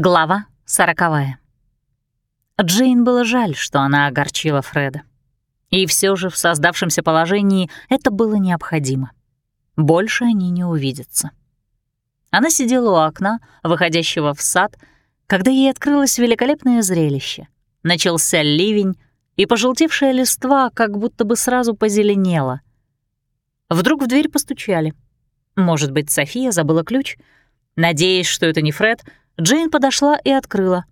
Глава сороковая. Джейн было жаль, что она огорчила Фреда. И все же в создавшемся положении это было необходимо. Больше они не увидятся. Она сидела у окна, выходящего в сад, когда ей открылось великолепное зрелище. Начался ливень, и пожелтевшая листва как будто бы сразу позеленела. Вдруг в дверь постучали. Может быть, София забыла ключ? Надеясь, что это не Фред, Джейн подошла и открыла.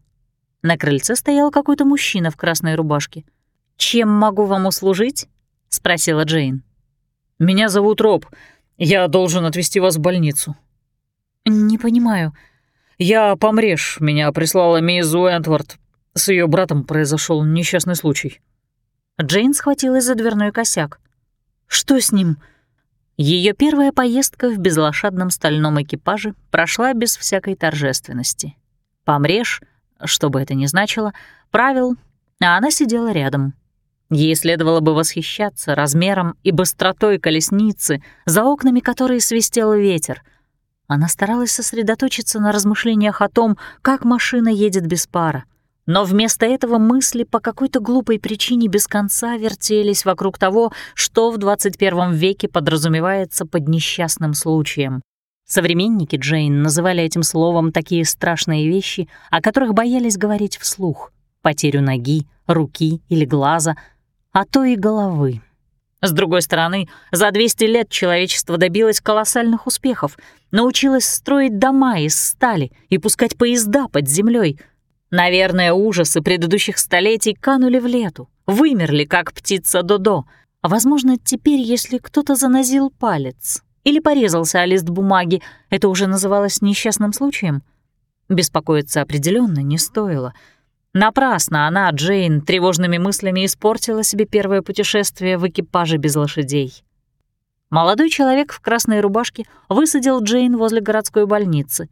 На крыльце стоял какой-то мужчина в красной рубашке. «Чем могу вам услужить?» — спросила Джейн. «Меня зовут Роб. Я должен отвезти вас в больницу». «Не понимаю». «Я помрешь. Меня прислала мисс Уэнтворд. С ее братом произошел несчастный случай». Джейн схватилась за дверной косяк. «Что с ним?» Ее первая поездка в безлошадном стальном экипаже прошла без всякой торжественности. Помрешь, что бы это ни значило, правил, а она сидела рядом. Ей следовало бы восхищаться размером и быстротой колесницы, за окнами которой свистел ветер. Она старалась сосредоточиться на размышлениях о том, как машина едет без пара — но вместо этого мысли по какой-то глупой причине без конца вертелись вокруг того, что в 21 веке подразумевается под несчастным случаем. Современники Джейн называли этим словом такие страшные вещи, о которых боялись говорить вслух — потерю ноги, руки или глаза, а то и головы. С другой стороны, за 200 лет человечество добилось колоссальных успехов, научилось строить дома из стали и пускать поезда под землей — Наверное, ужасы предыдущих столетий канули в лету, вымерли, как птица Додо. Возможно, теперь, если кто-то занозил палец или порезался о лист бумаги, это уже называлось несчастным случаем. Беспокоиться определенно не стоило. Напрасно она, Джейн, тревожными мыслями испортила себе первое путешествие в экипаже без лошадей. Молодой человек в красной рубашке высадил Джейн возле городской больницы.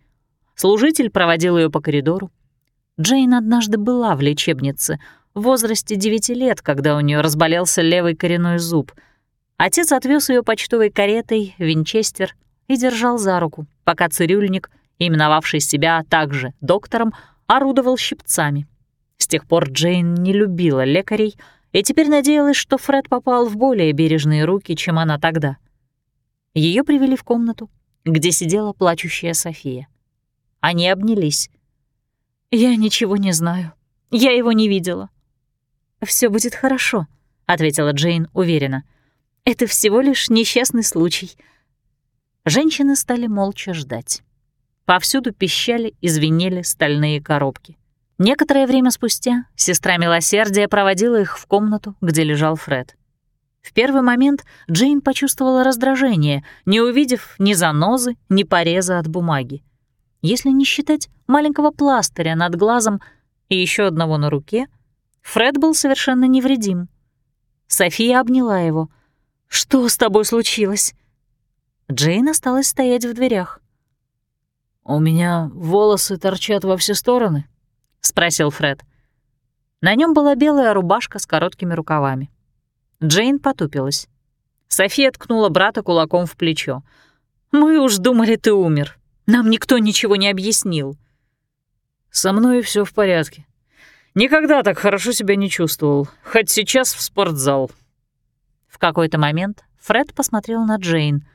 Служитель проводил ее по коридору, Джейн однажды была в лечебнице, в возрасте 9 лет, когда у нее разболелся левый коренной зуб. Отец отвез ее почтовой каретой в Винчестер и держал за руку, пока цирюльник, именовавший себя также доктором, орудовал щипцами. С тех пор Джейн не любила лекарей и теперь надеялась, что Фред попал в более бережные руки, чем она тогда. Ее привели в комнату, где сидела плачущая София. Они обнялись. «Я ничего не знаю. Я его не видела». Все будет хорошо», — ответила Джейн уверенно. «Это всего лишь несчастный случай». Женщины стали молча ждать. Повсюду пищали и звенели стальные коробки. Некоторое время спустя сестра Милосердия проводила их в комнату, где лежал Фред. В первый момент Джейн почувствовала раздражение, не увидев ни занозы, ни пореза от бумаги если не считать маленького пластыря над глазом и еще одного на руке, Фред был совершенно невредим. София обняла его. «Что с тобой случилось?» Джейн осталась стоять в дверях. «У меня волосы торчат во все стороны?» — спросил Фред. На нем была белая рубашка с короткими рукавами. Джейн потупилась. София ткнула брата кулаком в плечо. «Мы уж думали, ты умер. Нам никто ничего не объяснил». «Со мной все в порядке. Никогда так хорошо себя не чувствовал, хоть сейчас в спортзал». В какой-то момент Фред посмотрел на Джейн,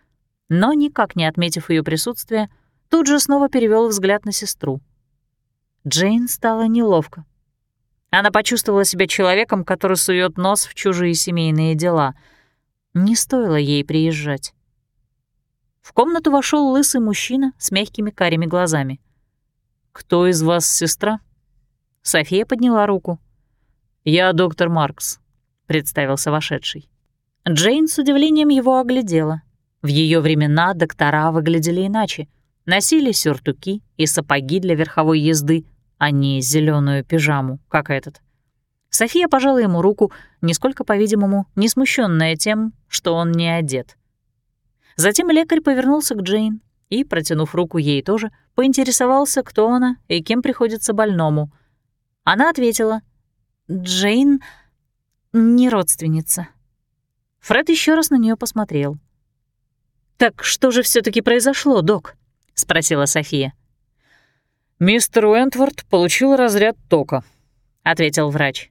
но, никак не отметив ее присутствие, тут же снова перевел взгляд на сестру. Джейн стала неловко. Она почувствовала себя человеком, который сует нос в чужие семейные дела. Не стоило ей приезжать. В комнату вошел лысый мужчина с мягкими карими глазами. «Кто из вас сестра?» София подняла руку. «Я доктор Маркс», — представился вошедший. Джейн с удивлением его оглядела. В ее времена доктора выглядели иначе. Носили сюртуки и сапоги для верховой езды, а не зеленую пижаму, как этот. София пожала ему руку, нисколько, по-видимому, не смущенная тем, что он не одет. Затем лекарь повернулся к Джейн и, протянув руку ей тоже, поинтересовался, кто она и кем приходится больному. Она ответила, «Джейн не родственница». Фред еще раз на нее посмотрел. «Так что же все таки произошло, док?» — спросила София. «Мистер Уэнтворд получил разряд тока», — ответил врач.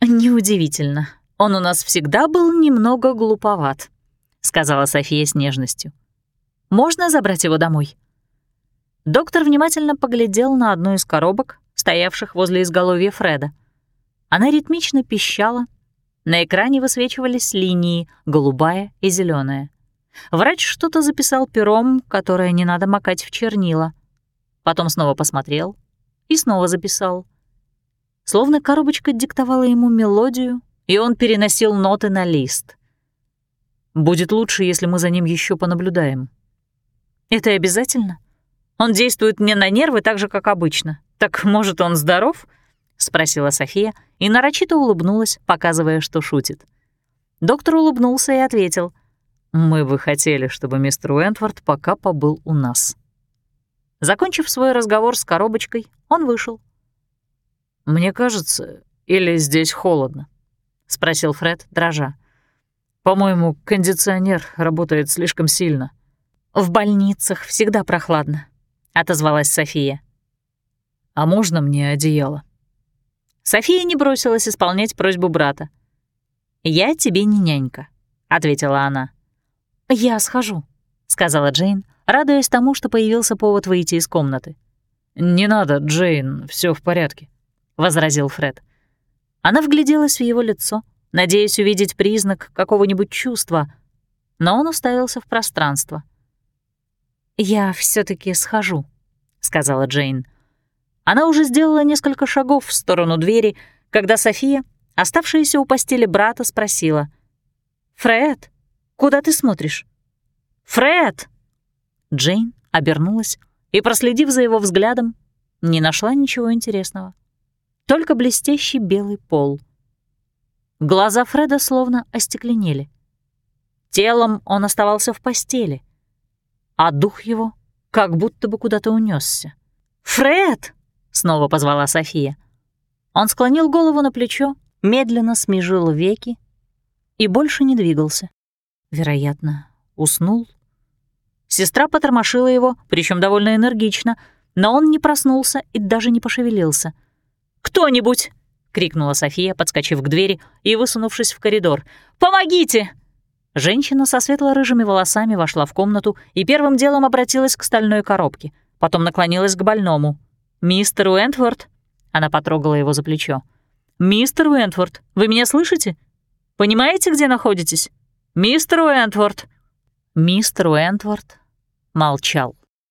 «Неудивительно. Он у нас всегда был немного глуповат», — сказала София с нежностью. «Можно забрать его домой?» Доктор внимательно поглядел на одну из коробок, стоявших возле изголовья Фреда. Она ритмично пищала. На экране высвечивались линии — голубая и зеленая. Врач что-то записал пером, которое не надо макать в чернила. Потом снова посмотрел и снова записал. Словно коробочка диктовала ему мелодию, и он переносил ноты на лист. «Будет лучше, если мы за ним еще понаблюдаем». «Это обязательно? Он действует мне на нервы так же, как обычно. Так, может, он здоров?» — спросила София и нарочито улыбнулась, показывая, что шутит. Доктор улыбнулся и ответил. «Мы бы хотели, чтобы мистер Уэнтворд пока побыл у нас». Закончив свой разговор с коробочкой, он вышел. «Мне кажется, или здесь холодно?» — спросил Фред, дрожа. «По-моему, кондиционер работает слишком сильно». «В больницах всегда прохладно», — отозвалась София. «А можно мне одеяло?» София не бросилась исполнять просьбу брата. «Я тебе не нянька», — ответила она. «Я схожу», — сказала Джейн, радуясь тому, что появился повод выйти из комнаты. «Не надо, Джейн, все в порядке», — возразил Фред. Она вгляделась в его лицо, надеясь увидеть признак какого-нибудь чувства, но он уставился в пространство. «Я все таки схожу», — сказала Джейн. Она уже сделала несколько шагов в сторону двери, когда София, оставшаяся у постели брата, спросила. «Фред, куда ты смотришь?» «Фред!» Джейн обернулась и, проследив за его взглядом, не нашла ничего интересного. Только блестящий белый пол. Глаза Фреда словно остекленели. Телом он оставался в постели, а дух его как будто бы куда-то унесся. «Фред!» — снова позвала София. Он склонил голову на плечо, медленно смежил веки и больше не двигался. Вероятно, уснул Сестра потормошила его, причем довольно энергично, но он не проснулся и даже не пошевелился. «Кто-нибудь!» — крикнула София, подскочив к двери и высунувшись в коридор. «Помогите!» Женщина со светло-рыжими волосами вошла в комнату и первым делом обратилась к стальной коробке. Потом наклонилась к больному. «Мистер Уэнтворд?» Она потрогала его за плечо. «Мистер Уэнтворд, вы меня слышите? Понимаете, где находитесь? Мистер Уэнтворд!» Мистер Уэнтворд молчал.